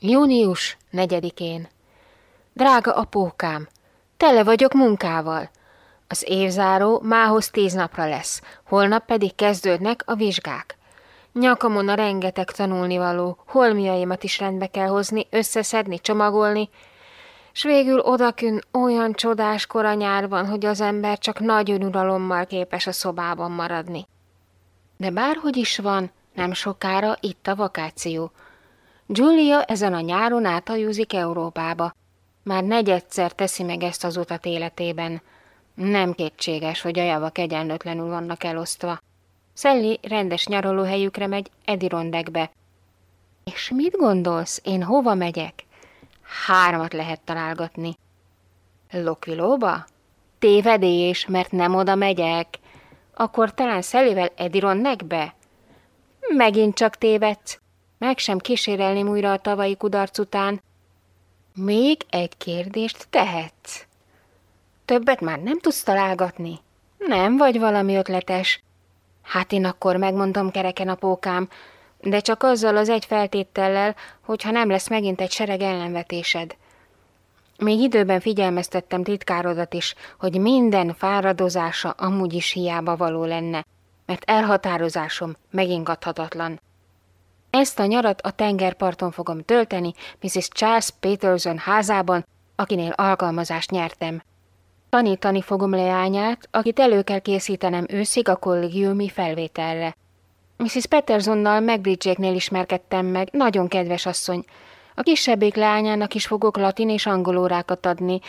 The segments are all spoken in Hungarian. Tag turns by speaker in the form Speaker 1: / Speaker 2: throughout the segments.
Speaker 1: Június 4-én. Drága apókám, tele vagyok munkával. Az évzáró mához tíz napra lesz, holnap pedig kezdődnek a vizsgák. Nyakamon a rengeteg tanulnivaló, holmiaimat is rendbe kell hozni, összeszedni, csomagolni, s végül odakün olyan csodás kora nyár van, hogy az ember csak nagy önuralommal képes a szobában maradni. De bárhogy is van, nem sokára itt a vakáció – Julia ezen a nyáron átajuzik Európába. Már negyedszer teszi meg ezt az utat életében. Nem kétséges, hogy a javak egyenlőtlenül vannak elosztva. Szelli rendes nyaralóhelyükre megy Edirondekbe. És mit gondolsz, én hova megyek? Hármat lehet találgatni. Lokvilóba? Tévedés, mert nem oda megyek. Akkor talán Szellivel Edirondekbe? Megint csak tévedsz. Meg sem kísérelném újra a tavalyi kudarc után. Még egy kérdést tehetsz. Többet már nem tudsz találgatni? Nem vagy valami ötletes? Hát én akkor megmondom kereken a pókám, de csak azzal az egy feltétellel, hogyha nem lesz megint egy sereg ellenvetésed. Még időben figyelmeztettem titkárodat is, hogy minden fáradozása amúgy is hiába való lenne, mert elhatározásom megingathatatlan. Ezt a nyarat a tengerparton fogom tölteni, Mrs. Charles Peterson házában, akinél alkalmazást nyertem. Tanítani fogom leányát, akit elő kell készítenem őszig a kollégiumi felvételre. Mrs. Petersonnal megbridgéknél ismerkedtem meg, nagyon kedves asszony. A kisebbik leányának is fogok latin és angol órákat adni,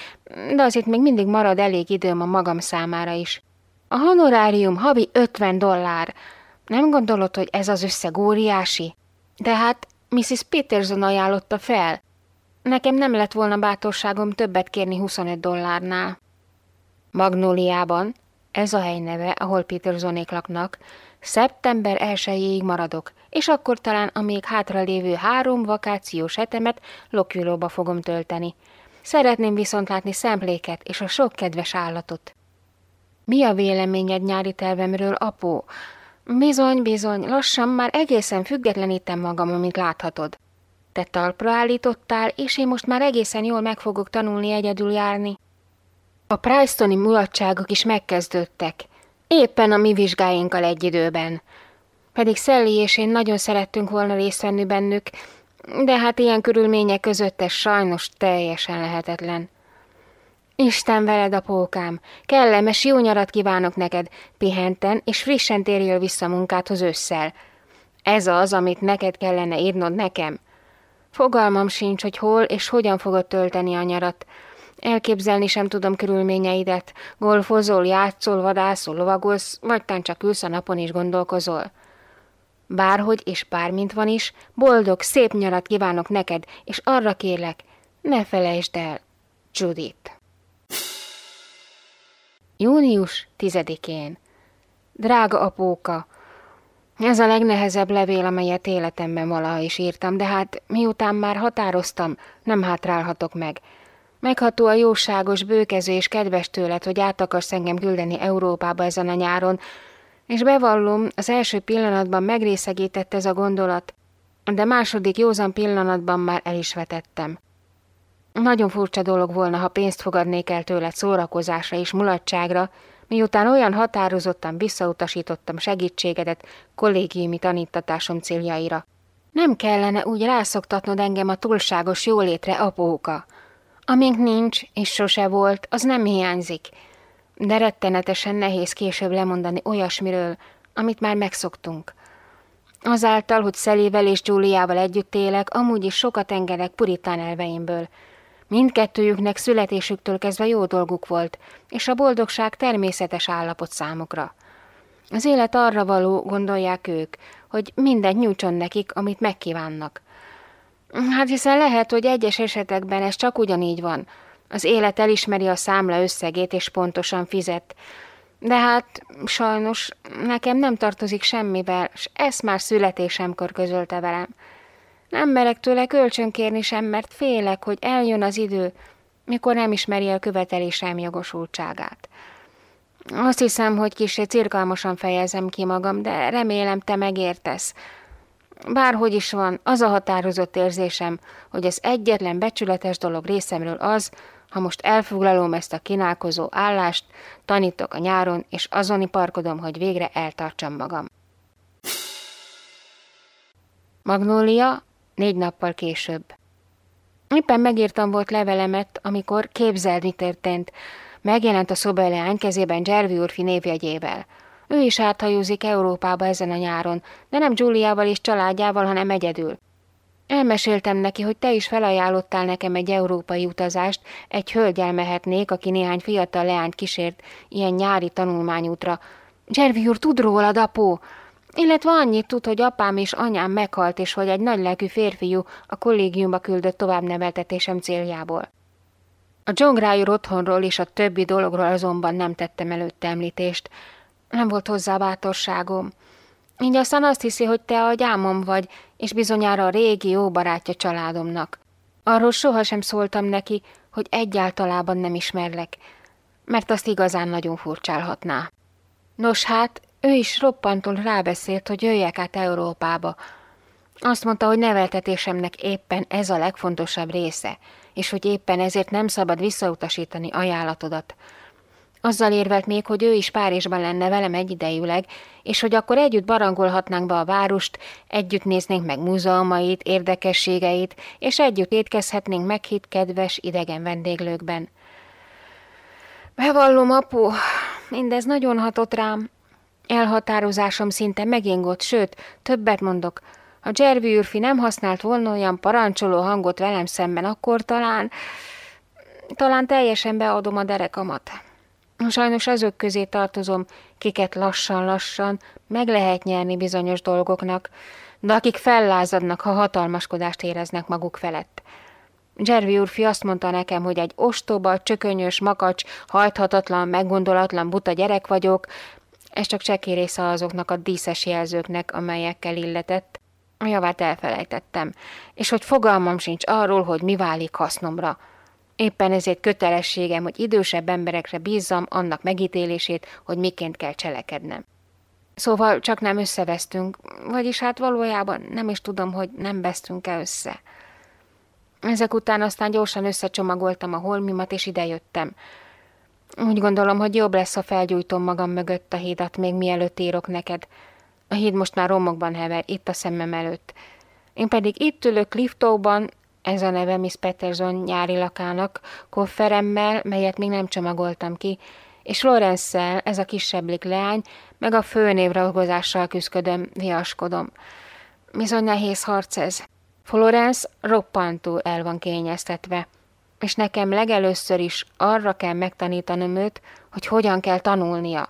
Speaker 1: de azért még mindig marad elég időm a magam számára is. A honorárium havi 50 dollár. Nem gondolod, hogy ez az összeg óriási? De hát Mrs. Peterson ajánlotta fel. Nekem nem lett volna bátorságom többet kérni 25 dollárnál. Magnóliában, ez a hely neve, ahol Petersonék laknak, szeptember 1 maradok, és akkor talán a még hátralévő három vakációs hetemet Lokülóba fogom tölteni. Szeretném viszont látni szempléket és a sok kedves állatot. Mi a véleményed nyári tervemről, apó? Bizony, bizony, lassan már egészen függetlenítem magam, amit láthatod. Te talpra állítottál, és én most már egészen jól meg fogok tanulni egyedül járni. A Pricetoni mulatságok is megkezdődtek, éppen a mi vizsgáinkkal egy időben. Pedig Szelli és én nagyon szerettünk volna részt venni bennük, de hát ilyen körülmények között ez sajnos teljesen lehetetlen. Isten veled, apókám! Kellemes jó nyarat kívánok neked, pihenten, és frissen térjél vissza munkádhoz ősszel. Ez az, amit neked kellene írnod nekem. Fogalmam sincs, hogy hol és hogyan fogod tölteni a nyarat. Elképzelni sem tudom körülményeidet. Golfozol, játszol, vadászol, lovagolsz, vagy tán csak ülsz a napon is gondolkozol. Bárhogy és bármint van is, boldog, szép nyarat kívánok neked, és arra kérlek, ne felejtsd el, Judith. Június 10-én. Drága apóka, ez a legnehezebb levél, amelyet életemben valaha is írtam, de hát miután már határoztam, nem hátrálhatok meg. Megható a jóságos, bőkező és kedves tőled, hogy át akarsz engem küldeni Európába ezen a nyáron, és bevallom, az első pillanatban megrészegített ez a gondolat, de második józan pillanatban már el is vetettem. Nagyon furcsa dolog volna, ha pénzt fogadnék el tőled szórakozásra és mulatságra, miután olyan határozottan visszautasítottam segítségedet kollégiumi tanítatásom céljaira. Nem kellene úgy rászoktatnod engem a túlságos jólétre, apóka. Amink nincs, és sose volt, az nem hiányzik. De rettenetesen nehéz később lemondani olyasmiről, amit már megszoktunk. Azáltal, hogy Szelével és Giuliával együtt élek, amúgy is sokat engedek puritán elveimből – Mindkettőjüknek születésüktől kezdve jó dolguk volt, és a boldogság természetes állapot számukra. Az élet arra való, gondolják ők, hogy mindent nyújtson nekik, amit megkívánnak. Hát hiszen lehet, hogy egyes esetekben ez csak ugyanígy van. Az élet elismeri a számla összegét és pontosan fizet. De hát sajnos nekem nem tartozik semmivel, s ezt már születésemkor közölte velem. Nem merek tőle kölcsönkérni sem, mert félek, hogy eljön az idő, mikor nem ismeri el követelésem jogosultságát. Azt hiszem, hogy kicsit cirkalmasan fejezem ki magam, de remélem te megértesz. Bárhogy is van, az a határozott érzésem, hogy az egyetlen becsületes dolog részemről az, ha most elfoglalom ezt a kínálkozó állást, tanítok a nyáron, és azoni parkodom, hogy végre eltartsam magam. Magnólia négy nappal később. Éppen megírtam volt levelemet, amikor képzeld, mi történt. Megjelent a szobeleány kezében Jervi úrfi névjegyével. Ő is áthajózik Európába ezen a nyáron, de nem Giuliával és családjával, hanem egyedül. Elmeséltem neki, hogy te is felajánlottál nekem egy európai utazást, egy hölgyel mehetnék, aki néhány fiatal leányt kísért ilyen nyári tanulmányútra. Jervi úr tud rólad, apó? Illetve annyit tud, hogy apám és anyám meghalt, és hogy egy nagylelkű férfiú a kollégiumba küldött továbbneveltetésem céljából. A John Gryer otthonról és a többi dologról azonban nem tettem előtte említést. Nem volt hozzá bátorságom. Így aztán azt hiszi, hogy te a gyámom vagy, és bizonyára a régi jó barátja családomnak. Arról sohasem szóltam neki, hogy egyáltalában nem ismerlek, mert azt igazán nagyon furcsálhatná. Nos hát, ő is roppantul rábeszélt, hogy jöjjek át Európába. Azt mondta, hogy neveltetésemnek éppen ez a legfontosabb része, és hogy éppen ezért nem szabad visszautasítani ajánlatodat. Azzal érvelt még, hogy ő is Párizsban lenne velem egyidejűleg, és hogy akkor együtt barangolhatnánk be a várost, együtt néznénk meg múzeumait, érdekességeit, és együtt étkezhetnénk meghitt kedves idegen vendéglőkben. Bevallom, apu, mindez nagyon hatott rám. Elhatározásom szinte megingott, sőt, többet mondok. Ha Jervi űrfi nem használt volna olyan parancsoló hangot velem szemben, akkor talán... talán teljesen beadom a derekamat. Sajnos azok közé tartozom, kiket lassan-lassan meg lehet nyerni bizonyos dolgoknak, de akik fellázadnak, ha hatalmaskodást éreznek maguk felett. Jervi úrfi azt mondta nekem, hogy egy ostoba, csökönyös, makacs, hajthatatlan, meggondolatlan, buta gyerek vagyok, ez csak csekély része azoknak a díszes jelzőknek, amelyekkel illetett. A javát elfelejtettem, és hogy fogalmam sincs arról, hogy mi válik hasznomra. Éppen ezért kötelességem, hogy idősebb emberekre bízzam annak megítélését, hogy miként kell cselekednem. Szóval csak nem összevesztünk, vagyis hát valójában nem is tudom, hogy nem vesztünk-e össze. Ezek után aztán gyorsan összecsomagoltam a holmimat, és idejöttem. Úgy gondolom, hogy jobb lesz, ha felgyújtom magam mögött a hídat, még mielőtt írok neked. A híd most már romokban hever, itt a szemem előtt. Én pedig itt ülök liftóban, ez a neve Miss Peterson nyári lakának, kofferemmel, melyet még nem csomagoltam ki, és Florence-szel, ez a kisebblik leány, meg a főnévragozással küzdködöm, viaskodom. Bizony nehéz harc ez. Florence roppantul el van kényeztetve, és nekem legelőször is arra kell megtanítanom őt, hogy hogyan kell tanulnia.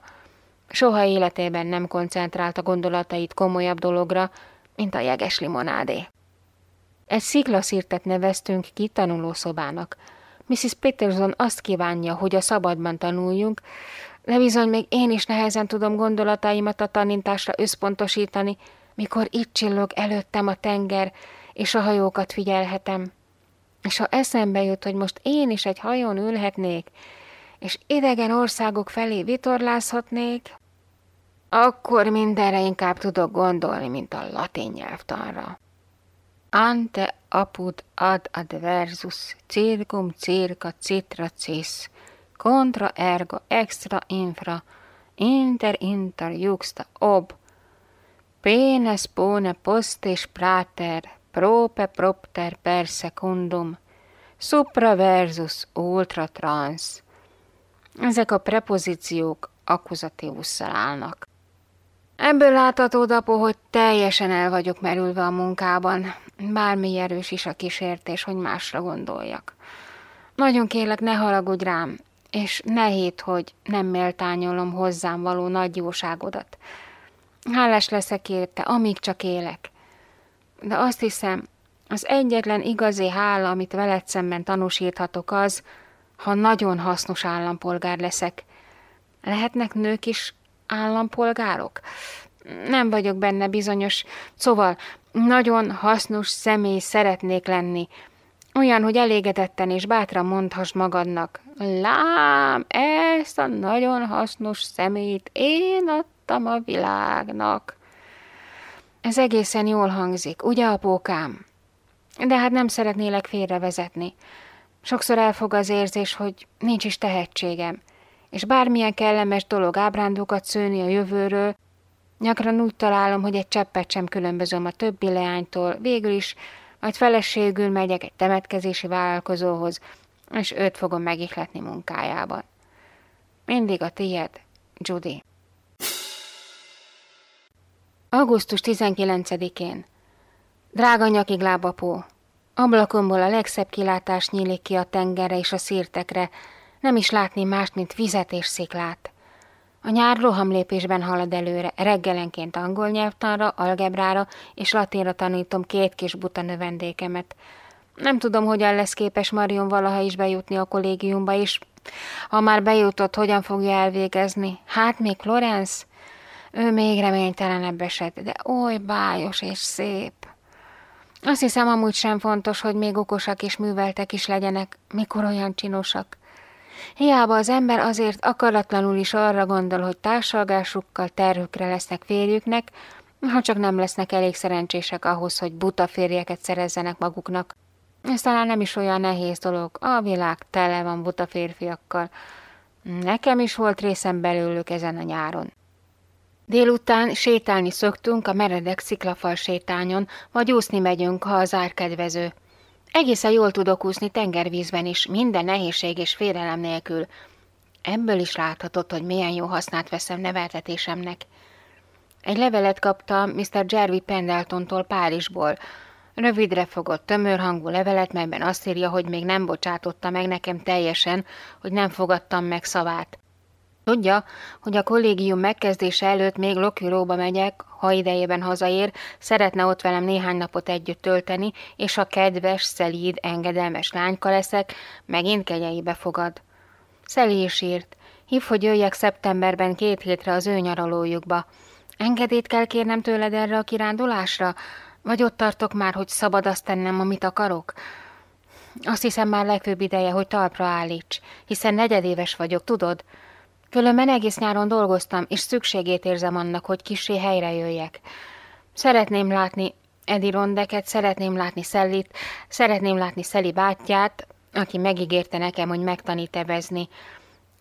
Speaker 1: Soha életében nem koncentrált a gondolatait komolyabb dologra, mint a jeges limonádé. Egy sziklaszírtet neveztünk ki tanulószobának. Mrs. Peterson azt kívánja, hogy a szabadban tanuljunk, de bizony még én is nehezen tudom gondolataimat a tanításra összpontosítani, mikor itt csillog előttem a tenger, és a hajókat figyelhetem. És ha eszembe jut, hogy most én is egy hajón ülhetnék, és idegen országok felé vitorlázhatnék, akkor mindenre inkább tudok gondolni, mint a latin nyelvtanra. Ante apud ad adversus circum circa citra cis, contra ergo extra infra, inter inter juxta ob, penes pone postes prater, prope propter per secundum, supra versus ultra trans. Ezek a prepozíciók akkuzatívusszal állnak. Ebből látható, Dapo, hogy teljesen el vagyok merülve a munkában. Bármi erős is a kísértés, hogy másra gondoljak. Nagyon kérlek, ne haragudj rám, és ne hét, hogy nem méltányolom hozzám való nagy jóságodat. Hálás leszek érte, amíg csak élek. De azt hiszem, az egyetlen igazi hála, amit veled szemben tanúsíthatok az, ha nagyon hasznos állampolgár leszek. Lehetnek nők is állampolgárok? Nem vagyok benne bizonyos, szóval nagyon hasznos személy szeretnék lenni. Olyan, hogy elégedetten és bátran mondhass magadnak, lám, ezt a nagyon hasznos szemét én adtam a világnak. Ez egészen jól hangzik, ugye, apókám? De hát nem szeretnélek félrevezetni. Sokszor elfog az érzés, hogy nincs is tehetségem, és bármilyen kellemes dolog ábrándokat szőni a jövőről, gyakran úgy találom, hogy egy cseppet sem különbözöm a többi leánytól, végül is majd feleségül megyek egy temetkezési vállalkozóhoz, és őt fogom megihletni munkájában. Mindig a tiéd, Judy. Augusztus 19-én Drága nyakig lábapó, ablakomból a legszebb kilátás nyílik ki a tengerre és a szírtekre, nem is látni mást, mint vizet és sziklát. A nyár rohamlépésben halad előre, reggelenként angol nyelvtanra, algebrára és latinra tanítom két kis buta növendékemet. Nem tudom, hogyan lesz képes Marion valaha is bejutni a kollégiumba, és ha már bejutott, hogyan fogja elvégezni. Hát még Florence? Ő még reménytelenebb eset, de oly bájos és szép. Azt hiszem, amúgy sem fontos, hogy még okosak és műveltek is legyenek, mikor olyan csinosak. Hiába az ember azért akaratlanul is arra gondol, hogy társalgásukkal terhükre lesznek férjüknek, ha csak nem lesznek elég szerencsések ahhoz, hogy buta férjeket szerezzenek maguknak. Ez talán nem is olyan nehéz dolog, a világ tele van buta férfiakkal. Nekem is volt részem belőlük ezen a nyáron. Délután sétálni szoktunk a meredek sziklafal sétányon, vagy úszni megyünk, ha az ár kedvező. Egészen jól tudok úszni tengervízben is, minden nehézség és félelem nélkül. Ebből is láthatod, hogy milyen jó hasznát veszem neveltetésemnek. Egy levelet kaptam Mr. Jerry Pendletontól Párizsból. Rövidre fogott, tömör hangú levelet, melyben azt írja, hogy még nem bocsátotta meg nekem teljesen, hogy nem fogadtam meg szavát. Tudja, hogy a kollégium megkezdése előtt még Lokülóba megyek, ha idejében hazaér, szeretne ott velem néhány napot együtt tölteni, és a kedves, szelíd, engedelmes lányka leszek, megint kegyeibe fogad. Szeli is írt. Hív, hogy jöjjek szeptemberben két hétre az ő nyaralójukba. Engedélyt kell kérnem tőled erre a kirándulásra? Vagy ott tartok már, hogy szabad azt tennem, amit akarok? Azt hiszem már legfőbb ideje, hogy talpra állíts, hiszen negyedéves vagyok, tudod? Különben egész nyáron dolgoztam, és szükségét érzem annak, hogy kisé helyre jöjjek. Szeretném látni Edi Rondeket, szeretném látni Szellit, szeretném látni Szeli bátyját, aki megígérte nekem, hogy megtanít evezni.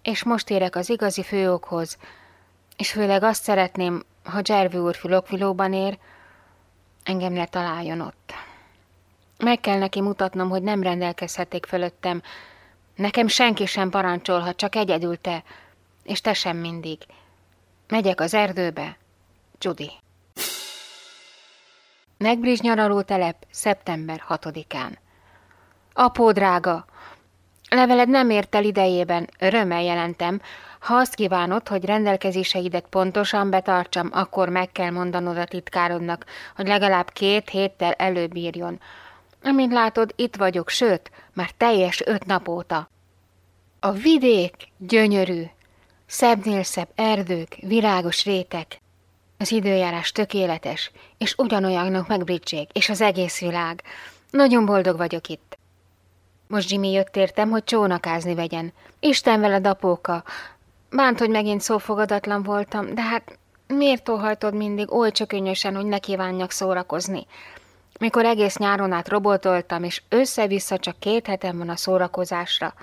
Speaker 1: És most érek az igazi főokhoz, és főleg azt szeretném, ha Jervy úr filokvilóban ér, engem ne találjon ott. Meg kell neki mutatnom, hogy nem rendelkezhetik fölöttem. Nekem senki sem parancsolhat, csak egyedül te, és te sem mindig. Megyek az erdőbe, Judy. Megbrizs nyaraló telep, szeptember 6-án. Apó drága, leveled nem ért el idejében, örömmel jelentem. Ha azt kívánod, hogy rendelkezéseidet pontosan betartsam, akkor meg kell mondanod a titkárodnak, hogy legalább két héttel előbb írjon. Amint látod, itt vagyok, sőt, már teljes öt nap óta. A vidék gyönyörű, Szebbnél szebb erdők, virágos rétek. Az időjárás tökéletes, és ugyanolyanok megbridsék, és az egész világ. Nagyon boldog vagyok itt. Most Jimmy jött értem, hogy csónakázni vegyen. Isten veled, apóka. Bánt, hogy megint szófogadatlan voltam, de hát miért óhajtod mindig oly csökönyösen, hogy ne kívánjak szórakozni? Mikor egész nyáron át robotoltam, és össze-vissza csak két hetem van a szórakozásra.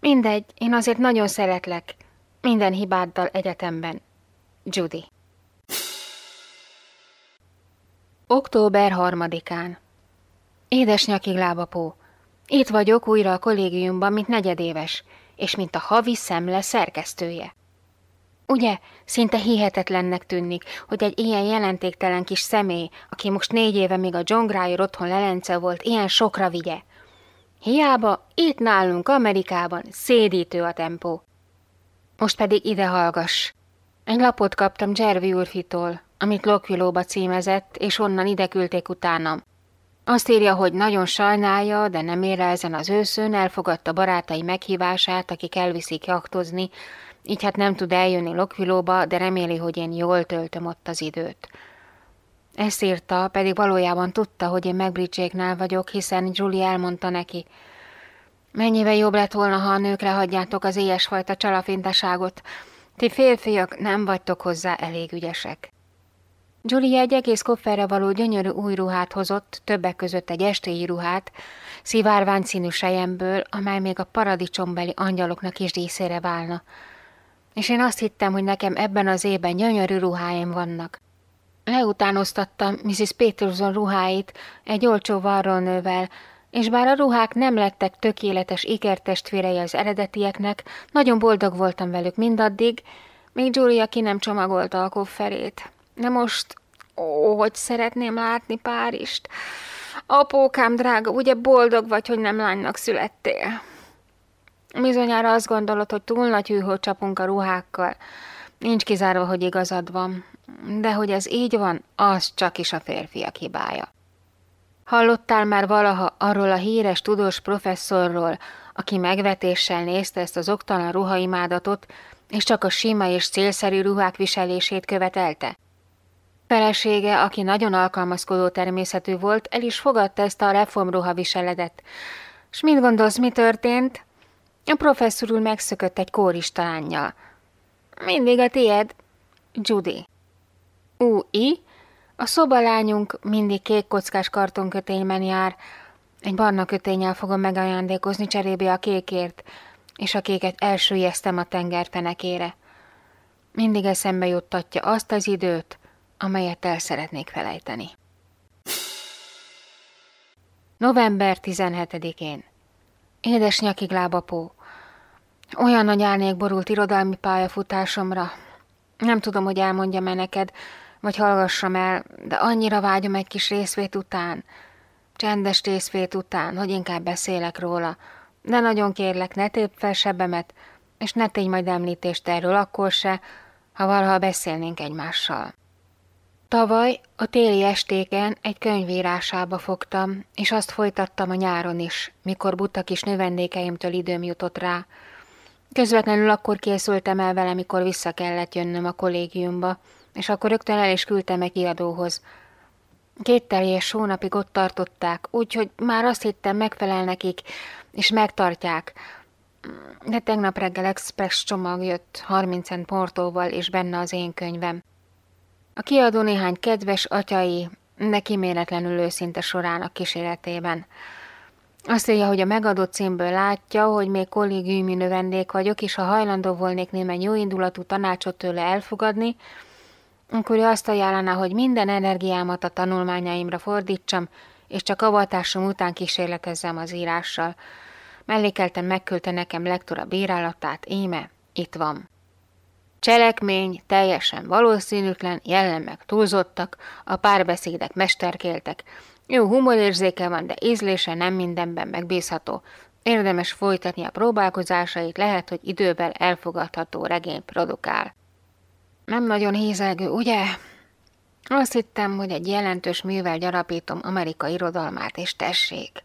Speaker 1: Mindegy, én azért nagyon szeretlek, minden hibáddal egyetemben. Judy. Október harmadikán. Édes nyakig lábapó. Itt vagyok újra a kollégiumban, mint negyedéves, és mint a havi szemle szerkesztője. Ugye, szinte hihetetlennek tűnik, hogy egy ilyen jelentéktelen kis személy, aki most négy éve még a John Grier otthon lelence volt, ilyen sokra vigye. Hiába, itt nálunk Amerikában szédítő a tempó. Most pedig ide hallgass. Egy lapot kaptam Jervi úrfitól, amit Lokvilóba címezett, és onnan ide küldték utánam. Azt írja, hogy nagyon sajnálja, de nem ér ezen az őszön, elfogadta barátai meghívását, akik elviszik jaktozni, így hát nem tud eljönni Lokvilóba, de reméli, hogy én jól töltöm ott az időt. Ezt írta, pedig valójában tudta, hogy én megbridséknál vagyok, hiszen Julie elmondta neki – Mennyivel jobb lett volna, ha a nőkre hagyjátok az ilyesfajta csalafintaságot. Ti férfiak nem vagytok hozzá elég ügyesek. Julia egy egész kofferre való gyönyörű új ruhát hozott, többek között egy estéi ruhát, szivárvány színű sejemből, amely még a paradicsombeli angyaloknak is díszére válna. És én azt hittem, hogy nekem ebben az évben gyönyörű ruháim vannak. Leutánoztattam Mrs. Peterson ruháit egy olcsó varrónővel, és bár a ruhák nem lettek tökéletes ikertestvérei az eredetieknek, nagyon boldog voltam velük mindaddig, még Julia ki nem csomagolta a kofferét. De most, ó, hogy szeretném látni Párizst. Apókám drága, ugye boldog vagy, hogy nem lánynak születtél? Bizonyára azt gondolod, hogy túl nagy hűhót csapunk a ruhákkal. Nincs kizárva, hogy igazad van. De hogy ez így van, az csak is a férfiak hibája. Hallottál már valaha arról a híres tudós professzorról, aki megvetéssel nézte ezt az oktalan ruhaimádatot, és csak a sima és célszerű ruhák viselését követelte? Felesége, aki nagyon alkalmazkodó természetű volt, el is fogadta ezt a reformruha viseledet. S mit gondolsz, mi történt? A professzor úr megszökött egy kóristálánnyal. Mindig a tied, Judy. U.I. A szobalányunk mindig kék kockás kartonkötényben jár. Egy barna kötényel fogom megajándékozni cserébe a kékért, és a kéket elsüllyeztem a tengerfenekére. Mindig eszembe juttatja azt az időt, amelyet el szeretnék felejteni. November 17-én Édes nyakig lábapó, olyan nagy árnék borult irodalmi pályafutásomra. Nem tudom, hogy elmondjam-e neked, vagy hallgassam el, de annyira vágyom egy kis részvét után, csendes részvét után, hogy inkább beszélek róla, de nagyon kérlek, ne tép fel sebemet, és ne tégy majd említést erről akkor se, ha valaha beszélnénk egymással. Tavaly a téli estéken egy könyvírásába fogtam, és azt folytattam a nyáron is, mikor buta kis növendékeimtől időm jutott rá. Közvetlenül akkor készültem el vele, mikor vissza kellett jönnöm a kollégiumba, és akkor rögtön el is küldtem egy kiadóhoz. Két teljes hónapig ott tartották, úgyhogy már azt hittem megfelel nekik, és megtartják. De tegnap reggel express csomag jött, 30 cent portóval, és benne az én könyvem. A kiadó néhány kedves atyai, de kiméletlenül őszinte sorának kíséretében. Azt írja, hogy a megadott címből látja, hogy még kollégiumi növendék vagyok, és ha hajlandó volnék némely jóindulatú tanácsot tőle elfogadni, akkor ő azt ajánlaná, hogy minden energiámat a tanulmányaimra fordítsam, és csak avatásom után kísérletezzem az írással. Mellékeltem megküldte nekem lektora bírálatát, íme, itt van. Cselekmény teljesen valószínűtlen, jellemek túlzottak, a párbeszédek mesterkéltek. Jó humorérzéke van, de ízlése nem mindenben megbízható. Érdemes folytatni a próbálkozásait, lehet, hogy idővel elfogadható regény produkál. Nem nagyon hézelgő, ugye? Azt hittem, hogy egy jelentős művel gyarapítom Amerika irodalmát, és tessék.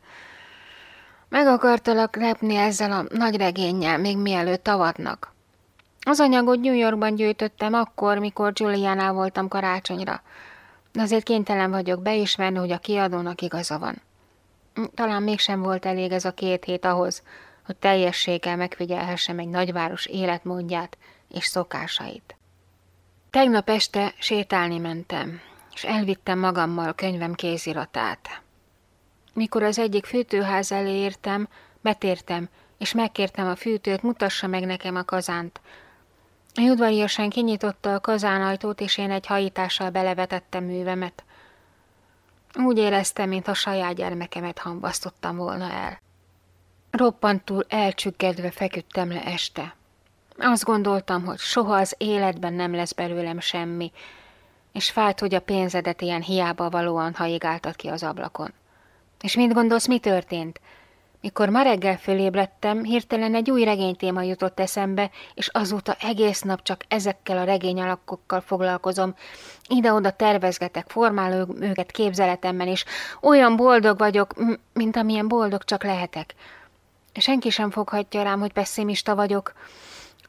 Speaker 1: Meg akartalak lepni ezzel a nagy regénnyel, még mielőtt tavatnak. Az anyagot New Yorkban gyűjtöttem akkor, mikor Juliánál voltam karácsonyra. De azért kénytelen vagyok beismerni, hogy a kiadónak igaza van. Talán mégsem volt elég ez a két hét ahhoz, hogy teljességgel megfigyelhessem egy nagyváros életmódját és szokásait. Tegnap este sétálni mentem, és elvittem magammal könyvem kéziratát. Mikor az egyik fűtőház elé értem, betértem, és megkértem a fűtőt, mutassa meg nekem a kazánt. A udvariasan kinyitotta a kazánajtót, és én egy hajítással belevetettem művemet. Úgy éreztem, mint a saját gyermekemet hambasztottam volna el. Roppantul elcsüggedve feküdtem le este. Azt gondoltam, hogy soha az életben nem lesz belőlem semmi, és fájt, hogy a pénzedet ilyen hiába valóan haigáltad ki az ablakon. És mit gondolsz, mi történt? Mikor ma reggel fölébredtem, hirtelen egy új regénytéma jutott eszembe, és azóta egész nap csak ezekkel a regényalakokkal foglalkozom. Ide-oda tervezgetek, formálom őket képzeletemben, és olyan boldog vagyok, mint amilyen boldog csak lehetek. Senki sem foghatja rám, hogy pessimista vagyok.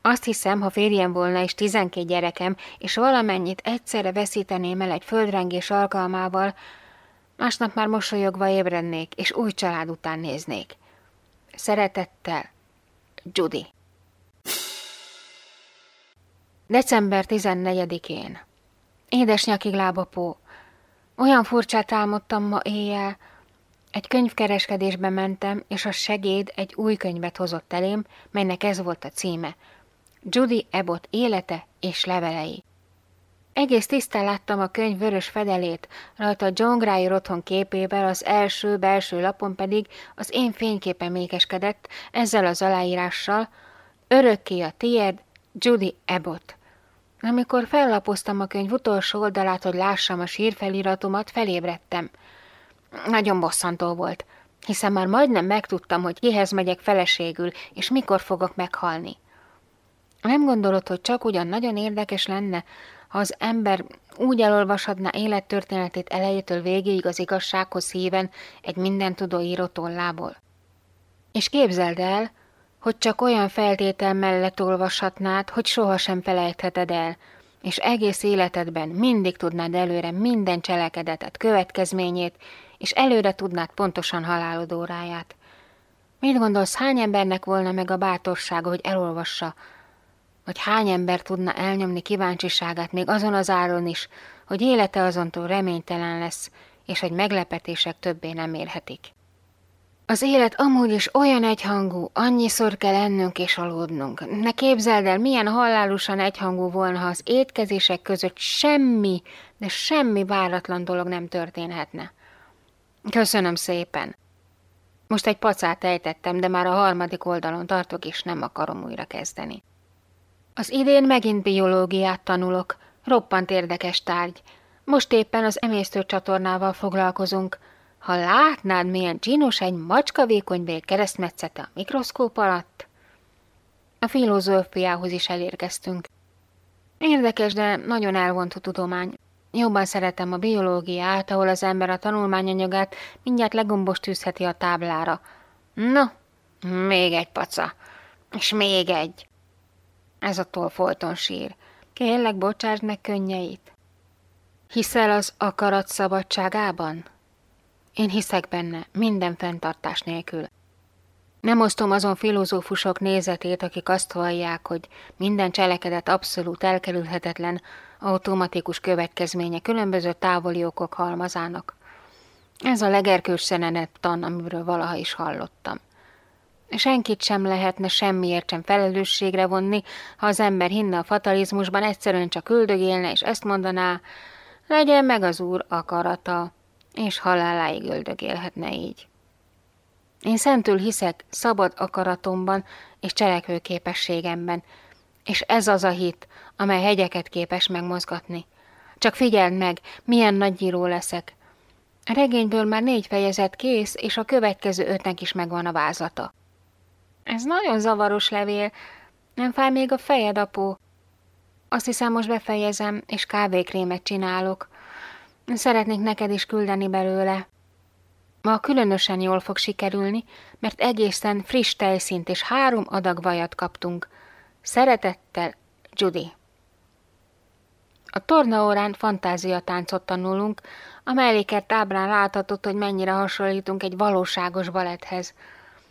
Speaker 1: Azt hiszem, ha férjem volna és tizenkét gyerekem, és valamennyit egyszerre veszíteném el egy földrengés alkalmával, másnap már mosolyogva ébrednék, és új család után néznék. Szeretettel, Judy. December 14-én. Édes nyakig lábapó. Olyan furcsát álmodtam ma éjjel. Egy könyvkereskedésbe mentem, és a segéd egy új könyvet hozott elém, melynek ez volt a címe. Judy Abbott élete és levelei. Egész tisztán láttam a könyv vörös fedelét, rajta John Grier otthon képével, az első belső lapon pedig az én fényképen mékeskedett, ezzel az aláírással, örökké a tied, Judy Abbott. Amikor fellapoztam a könyv utolsó oldalát, hogy lássam a sírfeliratomat, felébredtem. Nagyon bosszantó volt, hiszen már majdnem megtudtam, hogy kihez megyek feleségül, és mikor fogok meghalni. Nem gondolod, hogy csak ugyan nagyon érdekes lenne, ha az ember úgy elolvashatná élettörténetét elejétől végéig az igazsághoz híven egy mindentudó író tollából? És képzeld el, hogy csak olyan feltétel mellett olvashatnád, hogy sohasem felejtheted el, és egész életedben mindig tudnád előre minden cselekedetet, következményét, és előre tudnád pontosan halálod óráját. Mit gondolsz, hány embernek volna meg a bátorsága, hogy elolvassa, vagy hány ember tudna elnyomni kíváncsiságát még azon az áron is, hogy élete azontól reménytelen lesz, és hogy meglepetések többé nem érhetik. Az élet amúgy is olyan egyhangú, annyiszor kell ennünk és aludnunk. Ne képzeld el, milyen halálosan egyhangú volna, ha az étkezések között semmi, de semmi váratlan dolog nem történhetne. Köszönöm szépen. Most egy pacát ejtettem, de már a harmadik oldalon tartok, és nem akarom újra kezdeni. Az idén megint biológiát tanulok, roppant érdekes tárgy. Most éppen az emésztő csatornával foglalkozunk. Ha látnád, milyen csinos egy macska vékonybél keresztmetszete a mikroszkóp alatt. A filozófiához is elérkeztünk. Érdekes, de nagyon elvont tudomány. Jobban szeretem a biológiát, ahol az ember a tanulmányanyagát mindjárt legombostűzheti a táblára. No, még egy paca. És még egy. Ez attól folyton sír. Kérlek, bocsásd meg könnyeit. Hiszel az akarat szabadságában? Én hiszek benne, minden fenntartás nélkül. Nem osztom azon filozófusok nézetét, akik azt vallják, hogy minden cselekedet abszolút elkerülhetetlen, automatikus következménye különböző távoli okok halmazának. Ez a legerkőszenenebb tan, amiről valaha is hallottam. Senkit sem lehetne semmiért sem felelősségre vonni, ha az ember hinne a fatalizmusban, egyszerűen csak üldögélne, és ezt mondaná, legyen meg az úr akarata, és haláláig üldögélhetne így. Én szentül hiszek szabad akaratomban és cselekvőképességemben, és ez az a hit, amely hegyeket képes megmozgatni. Csak figyeld meg, milyen nagyíró leszek. A regényből már négy fejezet kész, és a következő ötnek is megvan a vázlata. Ez nagyon zavaros levél. Nem fáj még a fejed, apu? Azt hiszem, most befejezem, és kávékrémet csinálok. Szeretnék neked is küldeni belőle. Ma különösen jól fog sikerülni, mert egészen friss tejszint és három adag vajat kaptunk. Szeretettel, Judy. A tornaórán fantáziatáncot tanulunk, a mellékert ábrán láthatott, hogy mennyire hasonlítunk egy valóságos balethez.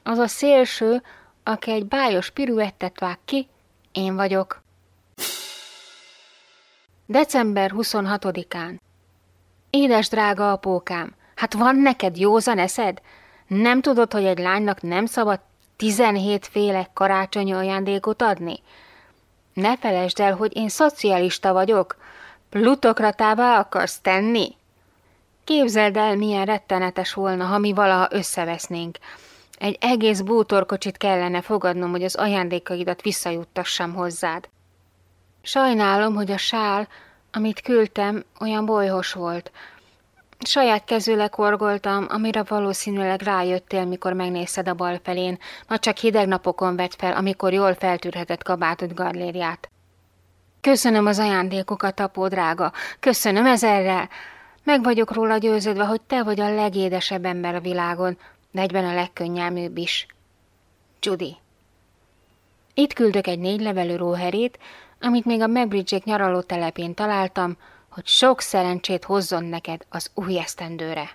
Speaker 1: Az a szélső, aki egy bájos piruettet vág ki, én vagyok. December 26-án Édes drága apókám, hát van neked józan eszed? Nem tudod, hogy egy lánynak nem szabad 17 féle karácsonyi ajándékot adni? Ne felejtsd el, hogy én szocialista vagyok. Plutokratává akarsz tenni? Képzeld el, milyen rettenetes volna, ha mi valaha összevesznénk. Egy egész bútorkocsit kellene fogadnom, hogy az ajándékaidat visszajuttassam hozzád. Sajnálom, hogy a sál, amit küldtem, olyan bolyhos volt. Saját kezűleg orgoltam, amire valószínűleg rájöttél, mikor megnézted a bal felén, ma csak hideg napokon vett fel, amikor jól feltűrhetett kabátod gallériát. Köszönöm az ajándékokat, apó drága, köszönöm ezerrel. Meg vagyok róla győződve, hogy te vagy a legédesebb ember a világon, de egyben a legkönnyelműbb is. Judy. Itt küldök egy négy levelű róherét, amit még a Megbridge-ék nyaraló telepén találtam, hogy sok szerencsét hozzon neked az új esztendőre.